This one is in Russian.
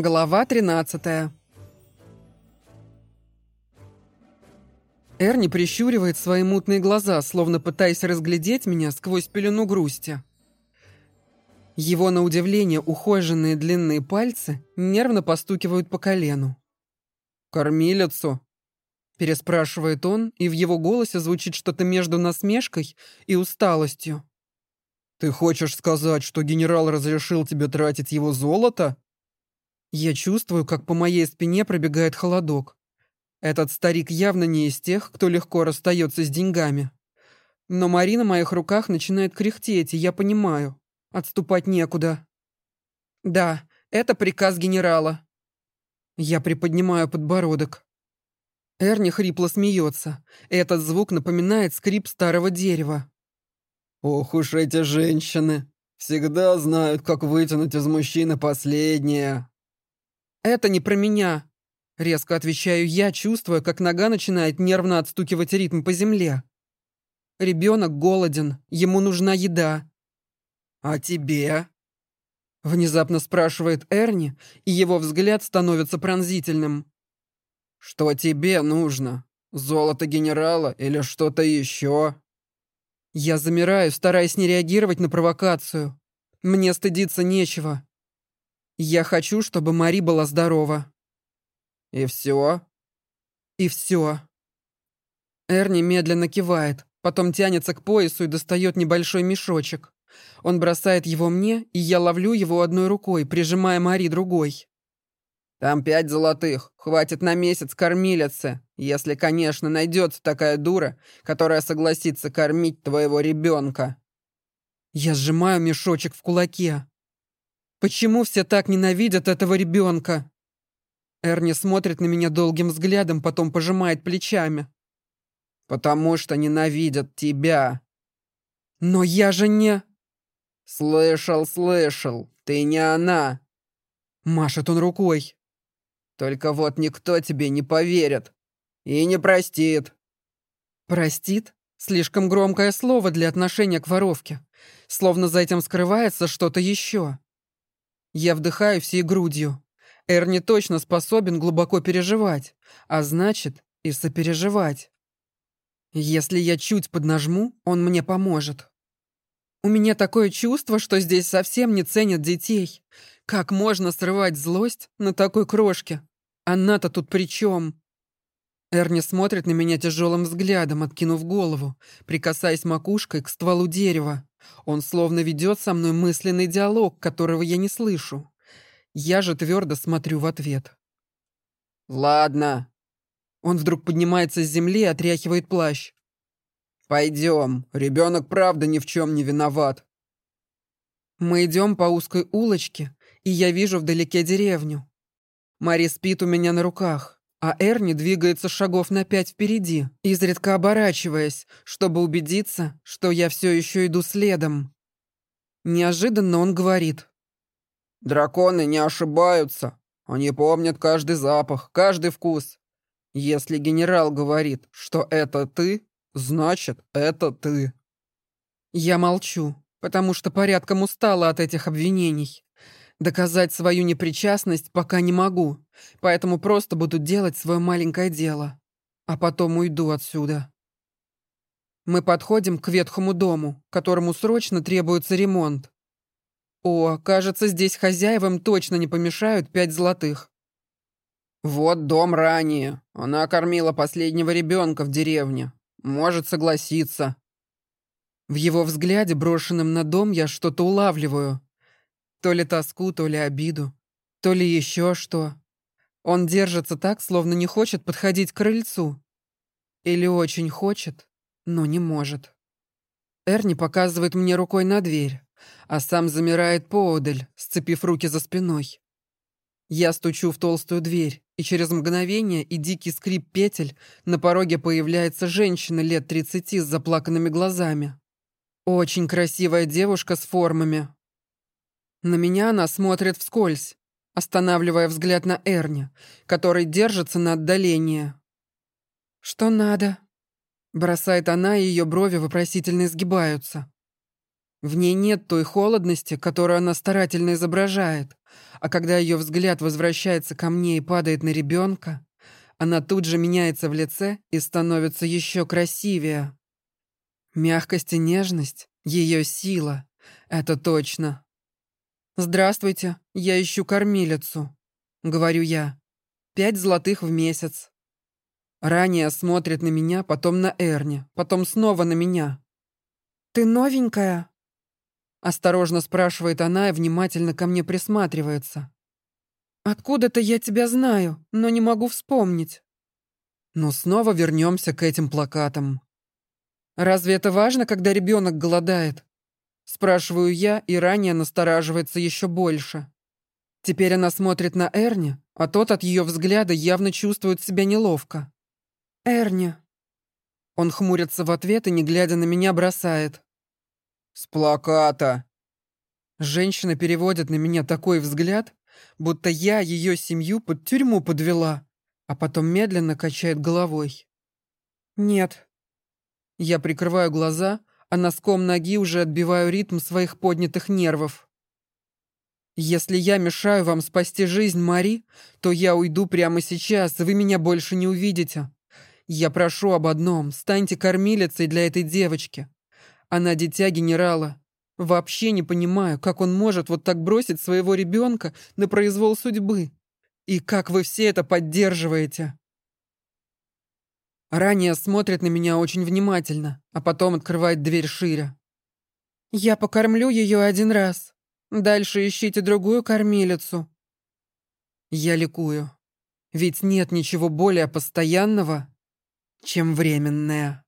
Глава 13 Эрни прищуривает свои мутные глаза, словно пытаясь разглядеть меня сквозь пелену грусти. Его, на удивление, ухоженные длинные пальцы нервно постукивают по колену. «Кормилицу?» – переспрашивает он, и в его голосе звучит что-то между насмешкой и усталостью. «Ты хочешь сказать, что генерал разрешил тебе тратить его золото?» Я чувствую, как по моей спине пробегает холодок. Этот старик явно не из тех, кто легко расстается с деньгами. Но Мари на моих руках начинает кряхтеть, и я понимаю. Отступать некуда. Да, это приказ генерала. Я приподнимаю подбородок. Эрни хрипло смеется. Этот звук напоминает скрип старого дерева. «Ох уж эти женщины! Всегда знают, как вытянуть из мужчины последнее!» «Это не про меня», — резко отвечаю я, чувствуя, как нога начинает нервно отстукивать ритм по земле. Ребенок голоден, ему нужна еда. «А тебе?» Внезапно спрашивает Эрни, и его взгляд становится пронзительным. «Что тебе нужно? Золото генерала или что-то еще?» Я замираю, стараясь не реагировать на провокацию. Мне стыдиться нечего. Я хочу, чтобы Мари была здорова. И все? И все. Эрни медленно кивает, потом тянется к поясу и достает небольшой мешочек. Он бросает его мне, и я ловлю его одной рукой, прижимая Мари другой. Там пять золотых, хватит на месяц кормилицы, если, конечно, найдется такая дура, которая согласится кормить твоего ребенка. Я сжимаю мешочек в кулаке. Почему все так ненавидят этого ребенка? Эрни смотрит на меня долгим взглядом, потом пожимает плечами. Потому что ненавидят тебя. Но я же не... Слышал, слышал, ты не она. Машет он рукой. Только вот никто тебе не поверит. И не простит. Простит? Слишком громкое слово для отношения к воровке. Словно за этим скрывается что-то еще. Я вдыхаю всей грудью. Эрни точно способен глубоко переживать, а значит и сопереживать. Если я чуть поднажму, он мне поможет. У меня такое чувство, что здесь совсем не ценят детей. Как можно срывать злость на такой крошке? Она-то тут при чем? Эрни смотрит на меня тяжелым взглядом, откинув голову, прикасаясь макушкой к стволу дерева. Он словно ведет со мной мысленный диалог, которого я не слышу. Я же твердо смотрю в ответ. «Ладно». Он вдруг поднимается с земли и отряхивает плащ. «Пойдем. Ребенок правда ни в чем не виноват». Мы идем по узкой улочке, и я вижу вдалеке деревню. Мари спит у меня на руках. А Эрни двигается шагов на пять впереди, изредка оборачиваясь, чтобы убедиться, что я все еще иду следом. Неожиданно он говорит. «Драконы не ошибаются. Они помнят каждый запах, каждый вкус. Если генерал говорит, что это ты, значит, это ты». Я молчу, потому что порядком устала от этих обвинений. Доказать свою непричастность пока не могу, поэтому просто буду делать свое маленькое дело, а потом уйду отсюда. Мы подходим к ветхому дому, которому срочно требуется ремонт. О, кажется, здесь хозяевам точно не помешают пять золотых. Вот дом ранее. Она кормила последнего ребенка в деревне. Может согласиться. В его взгляде, брошенном на дом, я что-то улавливаю. То ли тоску, то ли обиду, то ли еще что. Он держится так, словно не хочет подходить к крыльцу. Или очень хочет, но не может. Эрни показывает мне рукой на дверь, а сам замирает поодаль, сцепив руки за спиной. Я стучу в толстую дверь, и через мгновение и дикий скрип петель на пороге появляется женщина лет тридцати с заплаканными глазами. Очень красивая девушка с формами, на меня она смотрит вскользь, останавливая взгляд на Эрни, который держится на отдалении. «Что надо?» Бросает она, и ее брови вопросительно изгибаются. В ней нет той холодности, которую она старательно изображает, а когда ее взгляд возвращается ко мне и падает на ребенка, она тут же меняется в лице и становится еще красивее. Мягкость и нежность — ее сила, это точно. «Здравствуйте, я ищу кормилицу», — говорю я. «Пять золотых в месяц». Ранее смотрит на меня, потом на Эрни, потом снова на меня. «Ты новенькая?» Осторожно спрашивает она и внимательно ко мне присматривается. «Откуда-то я тебя знаю, но не могу вспомнить». Но снова вернемся к этим плакатам. «Разве это важно, когда ребенок голодает?» Спрашиваю я, и ранее настораживается еще больше. Теперь она смотрит на Эрни, а тот от ее взгляда явно чувствует себя неловко. «Эрни». Он хмурится в ответ и, не глядя на меня, бросает. «С плаката». Женщина переводит на меня такой взгляд, будто я ее семью под тюрьму подвела, а потом медленно качает головой. «Нет». Я прикрываю глаза, а носком ноги уже отбиваю ритм своих поднятых нервов. Если я мешаю вам спасти жизнь Мари, то я уйду прямо сейчас, и вы меня больше не увидите. Я прошу об одном, станьте кормилицей для этой девочки. Она дитя генерала. Вообще не понимаю, как он может вот так бросить своего ребенка на произвол судьбы. И как вы все это поддерживаете. Ранее смотрит на меня очень внимательно, а потом открывает дверь шире. «Я покормлю ее один раз. Дальше ищите другую кормилицу». Я ликую. Ведь нет ничего более постоянного, чем временное.